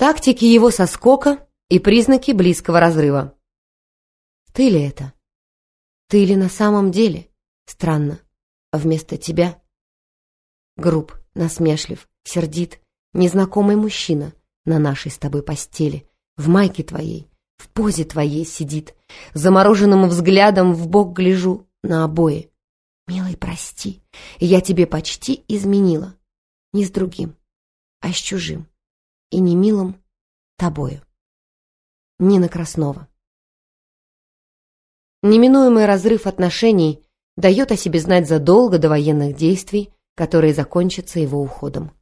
Тактики его соскока и признаки близкого разрыва. Ты ли это? Ты ли на самом деле? Странно. Вместо тебя? Груб, насмешлив, сердит, незнакомый мужчина на нашей с тобой постели, в майке твоей, в позе твоей сидит, замороженным взглядом в бок гляжу на обои. Милый, прости, я тебе почти изменила. Не с другим, а с чужим. И не милым тобою. Нина Краснова Неминуемый разрыв отношений дает о себе знать задолго до военных действий, которые закончатся его уходом.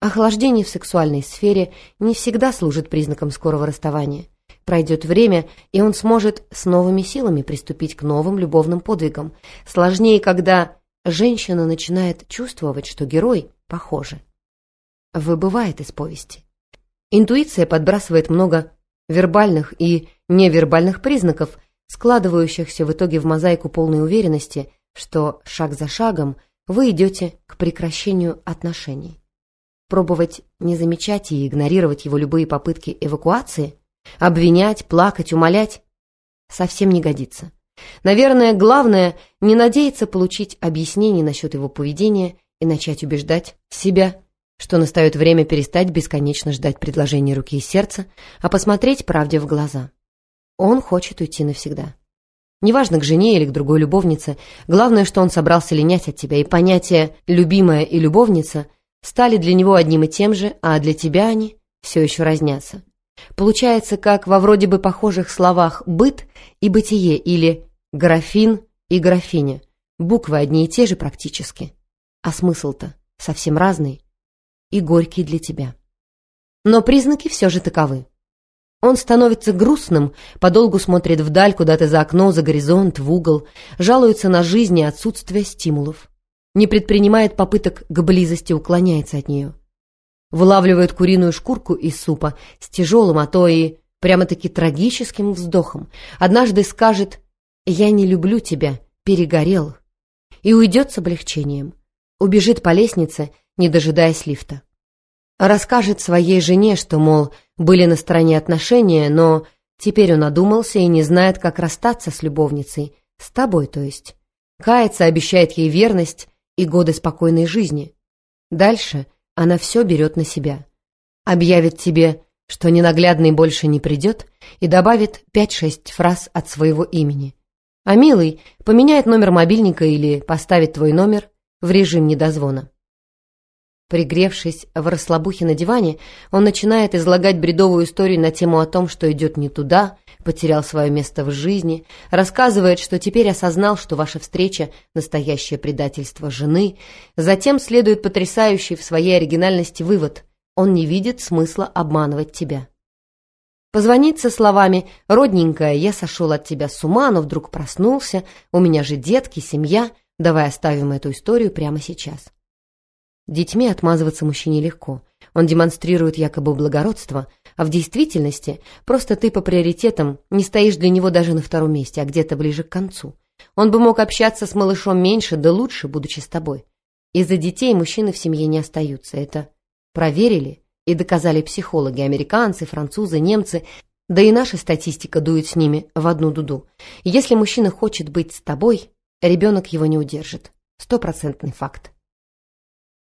Охлаждение в сексуальной сфере не всегда служит признаком скорого расставания. Пройдет время, и он сможет с новыми силами приступить к новым любовным подвигам. Сложнее, когда женщина начинает чувствовать, что герой похожи. Выбывает из повести. Интуиция подбрасывает много вербальных и невербальных признаков, складывающихся в итоге в мозаику полной уверенности, что шаг за шагом вы идете к прекращению отношений. Пробовать не замечать и игнорировать его любые попытки эвакуации – Обвинять, плакать, умолять совсем не годится. Наверное, главное — не надеяться получить объяснение насчет его поведения и начать убеждать себя, что настает время перестать бесконечно ждать предложения руки и сердца, а посмотреть правде в глаза. Он хочет уйти навсегда. Неважно, к жене или к другой любовнице, главное, что он собрался линять от тебя, и понятия «любимая» и «любовница» стали для него одним и тем же, а для тебя они все еще разнятся. Получается, как во вроде бы похожих словах «быт» и «бытие» или «графин» и «графиня». Буквы одни и те же практически, а смысл-то совсем разный и горький для тебя. Но признаки все же таковы. Он становится грустным, подолгу смотрит вдаль, куда-то за окно, за горизонт, в угол, жалуется на жизнь и отсутствие стимулов, не предпринимает попыток к близости, уклоняется от нее вылавливает куриную шкурку из супа с тяжелым, а то и прямо-таки трагическим вздохом. Однажды скажет «Я не люблю тебя, перегорел» и уйдет с облегчением. Убежит по лестнице, не дожидаясь лифта. Расскажет своей жене, что, мол, были на стороне отношения, но теперь он одумался и не знает, как расстаться с любовницей, с тобой, то есть. Кается, обещает ей верность и годы спокойной жизни. Дальше она все берет на себя. Объявит тебе, что ненаглядный больше не придет, и добавит пять-шесть фраз от своего имени. А милый поменяет номер мобильника или поставит твой номер в режим недозвона. Пригревшись в расслабухе на диване, он начинает излагать бредовую историю на тему о том, что идет не туда, потерял свое место в жизни, рассказывает, что теперь осознал, что ваша встреча – настоящее предательство жены. Затем следует потрясающий в своей оригинальности вывод – он не видит смысла обманывать тебя. Позвонить со словами «Родненькая, я сошел от тебя с ума, но вдруг проснулся, у меня же детки, семья, давай оставим эту историю прямо сейчас». Детьми отмазываться мужчине легко. Он демонстрирует якобы благородство, а в действительности просто ты по приоритетам не стоишь для него даже на втором месте, а где-то ближе к концу. Он бы мог общаться с малышом меньше, да лучше, будучи с тобой. Из-за детей мужчины в семье не остаются. Это проверили и доказали психологи, американцы, французы, немцы, да и наша статистика дует с ними в одну дуду. Если мужчина хочет быть с тобой, ребенок его не удержит. Стопроцентный факт.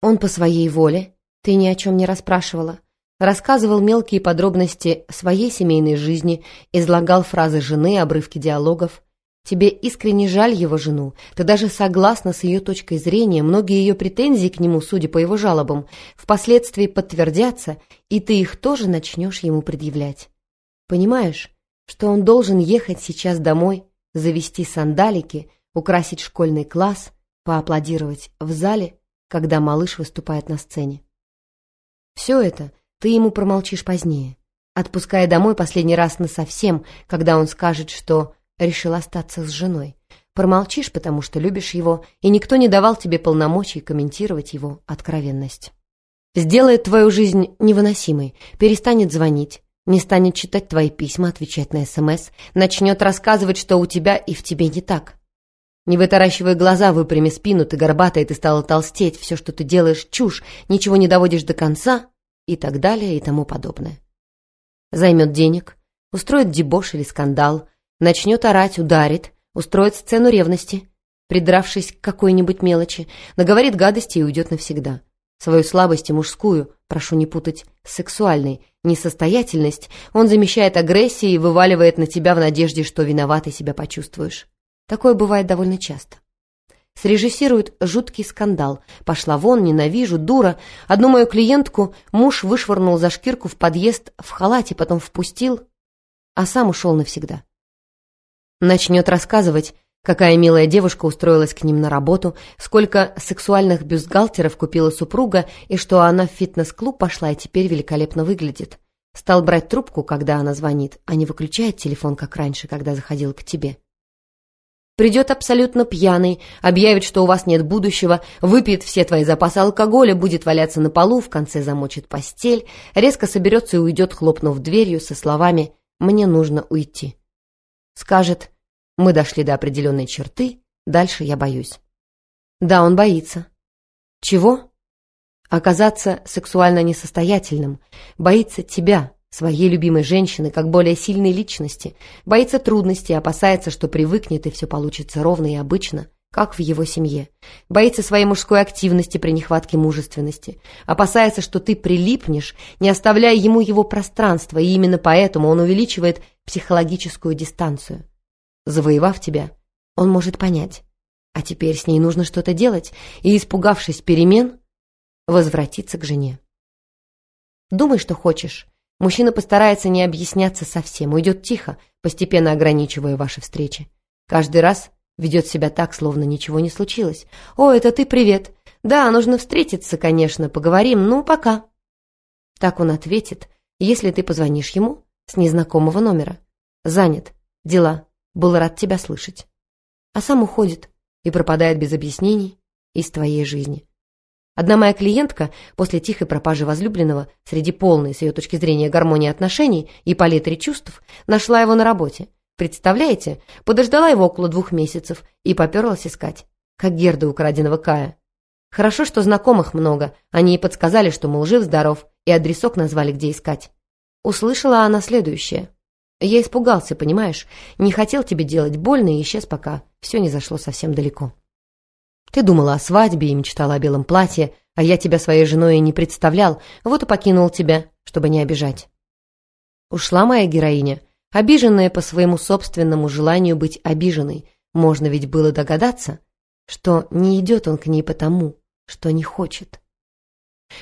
Он по своей воле, ты ни о чем не расспрашивала, рассказывал мелкие подробности своей семейной жизни, излагал фразы жены, обрывки диалогов. Тебе искренне жаль его жену, ты даже согласна с ее точкой зрения, многие ее претензии к нему, судя по его жалобам, впоследствии подтвердятся, и ты их тоже начнешь ему предъявлять. Понимаешь, что он должен ехать сейчас домой, завести сандалики, украсить школьный класс, поаплодировать в зале когда малыш выступает на сцене. Все это ты ему промолчишь позднее, отпуская домой последний раз насовсем, когда он скажет, что решил остаться с женой. Промолчишь, потому что любишь его, и никто не давал тебе полномочий комментировать его откровенность. Сделает твою жизнь невыносимой, перестанет звонить, не станет читать твои письма, отвечать на СМС, начнет рассказывать, что у тебя и в тебе не так. Не вытаращивай глаза, выпрями спину, ты горбатая, ты стала толстеть, все, что ты делаешь, чушь, ничего не доводишь до конца. и так далее и тому подобное. Займет денег, устроит дебош или скандал, начнет орать, ударит, устроит сцену ревности, придравшись к какой-нибудь мелочи, наговорит гадости и уйдет навсегда. Свою слабость и мужскую, прошу не путать сексуальной, несостоятельность, он замещает агрессией и вываливает на тебя в надежде, что виноватый себя почувствуешь. Такое бывает довольно часто. Срежиссирует жуткий скандал. Пошла вон, ненавижу, дура. Одну мою клиентку муж вышвырнул за шкирку в подъезд в халате, потом впустил, а сам ушел навсегда. Начнет рассказывать, какая милая девушка устроилась к ним на работу, сколько сексуальных бюстгальтеров купила супруга и что она в фитнес-клуб пошла и теперь великолепно выглядит. Стал брать трубку, когда она звонит, а не выключает телефон, как раньше, когда заходил к тебе. Придет абсолютно пьяный, объявит, что у вас нет будущего, выпьет все твои запасы алкоголя, будет валяться на полу, в конце замочит постель, резко соберется и уйдет, хлопнув дверью со словами «мне нужно уйти». Скажет «мы дошли до определенной черты, дальше я боюсь». Да, он боится. Чего? Оказаться сексуально несостоятельным, боится тебя, своей любимой женщины, как более сильной личности, боится трудностей, опасается, что привыкнет и все получится ровно и обычно, как в его семье, боится своей мужской активности при нехватке мужественности, опасается, что ты прилипнешь, не оставляя ему его пространства, и именно поэтому он увеличивает психологическую дистанцию. Завоевав тебя, он может понять, а теперь с ней нужно что-то делать, и, испугавшись перемен, возвратиться к жене. Думай, что хочешь, Мужчина постарается не объясняться совсем, уйдет тихо, постепенно ограничивая ваши встречи. Каждый раз ведет себя так, словно ничего не случилось. «О, это ты, привет! Да, нужно встретиться, конечно, поговорим, ну, пока!» Так он ответит, если ты позвонишь ему с незнакомого номера. «Занят. Дела. Был рад тебя слышать». А сам уходит и пропадает без объяснений из твоей жизни. Одна моя клиентка после тихой пропажи возлюбленного среди полной, с ее точки зрения, гармонии отношений и палитры чувств, нашла его на работе. Представляете? Подождала его около двух месяцев и поперлась искать. Как Герда украденного Кая. Хорошо, что знакомых много. Они и подсказали, что, мол, жив-здоров, и адресок назвали, где искать. Услышала она следующее. Я испугался, понимаешь? Не хотел тебе делать больно и исчез пока. Все не зашло совсем далеко. Ты думала о свадьбе и мечтала о белом платье, а я тебя своей женой и не представлял, вот и покинул тебя, чтобы не обижать. Ушла моя героиня, обиженная по своему собственному желанию быть обиженной. Можно ведь было догадаться, что не идет он к ней потому, что не хочет.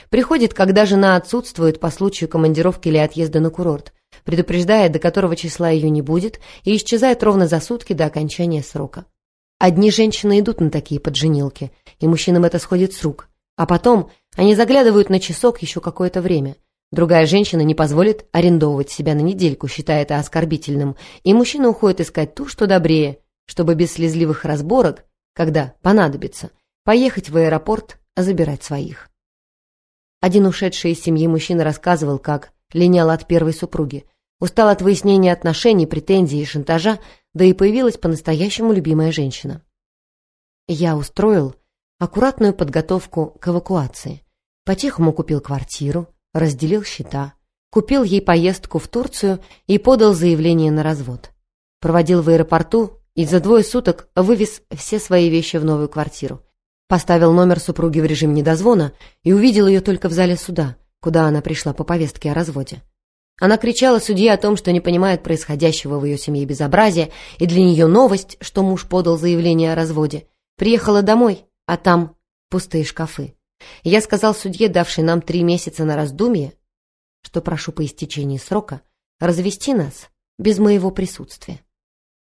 Приходит, когда жена отсутствует по случаю командировки или отъезда на курорт, предупреждает, до которого числа ее не будет, и исчезает ровно за сутки до окончания срока. Одни женщины идут на такие подженилки, и мужчинам это сходит с рук. А потом они заглядывают на часок еще какое-то время. Другая женщина не позволит арендовывать себя на недельку, считая это оскорбительным, и мужчина уходит искать ту, что добрее, чтобы без слезливых разборок, когда понадобится, поехать в аэропорт, а забирать своих. Один ушедший из семьи мужчина рассказывал, как линял от первой супруги, устал от выяснения отношений, претензий и шантажа, да и появилась по-настоящему любимая женщина. Я устроил аккуратную подготовку к эвакуации. По-тихому купил квартиру, разделил счета, купил ей поездку в Турцию и подал заявление на развод. Проводил в аэропорту и за двое суток вывез все свои вещи в новую квартиру. Поставил номер супруги в режим недозвона и увидел ее только в зале суда, куда она пришла по повестке о разводе. Она кричала судье о том, что не понимает происходящего в ее семье безобразия, и для нее новость, что муж подал заявление о разводе. Приехала домой, а там пустые шкафы. Я сказал судье, давшей нам три месяца на раздумье, что прошу по истечении срока развести нас без моего присутствия.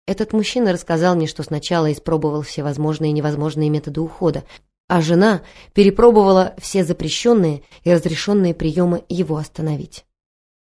Этот мужчина рассказал мне, что сначала испробовал все возможные и невозможные методы ухода, а жена перепробовала все запрещенные и разрешенные приемы его остановить.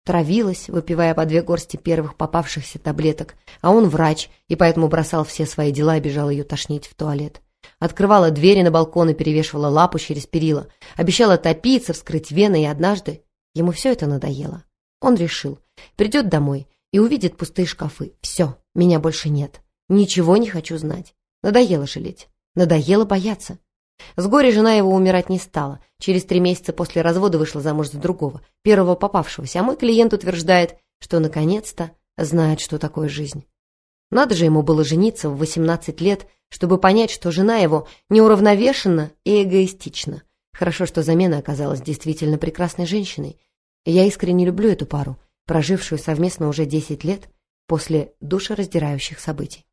Травилась, выпивая по две горсти первых попавшихся таблеток, а он врач, и поэтому бросал все свои дела и бежал ее тошнить в туалет. Открывала двери на балкон и перевешивала лапу через перила. Обещала топиться, вскрыть вены, и однажды ему все это надоело. Он решил, придет домой и увидит пустые шкафы. Все, меня больше нет. Ничего не хочу знать. Надоело жалеть. Надоело бояться. С горя жена его умирать не стала. Через три месяца после развода вышла замуж за другого, первого попавшегося, а мой клиент утверждает, что наконец-то знает, что такое жизнь. Надо же ему было жениться в 18 лет, чтобы понять, что жена его неуравновешена и эгоистична. Хорошо, что замена оказалась действительно прекрасной женщиной. я искренне люблю эту пару, прожившую совместно уже 10 лет после душераздирающих событий.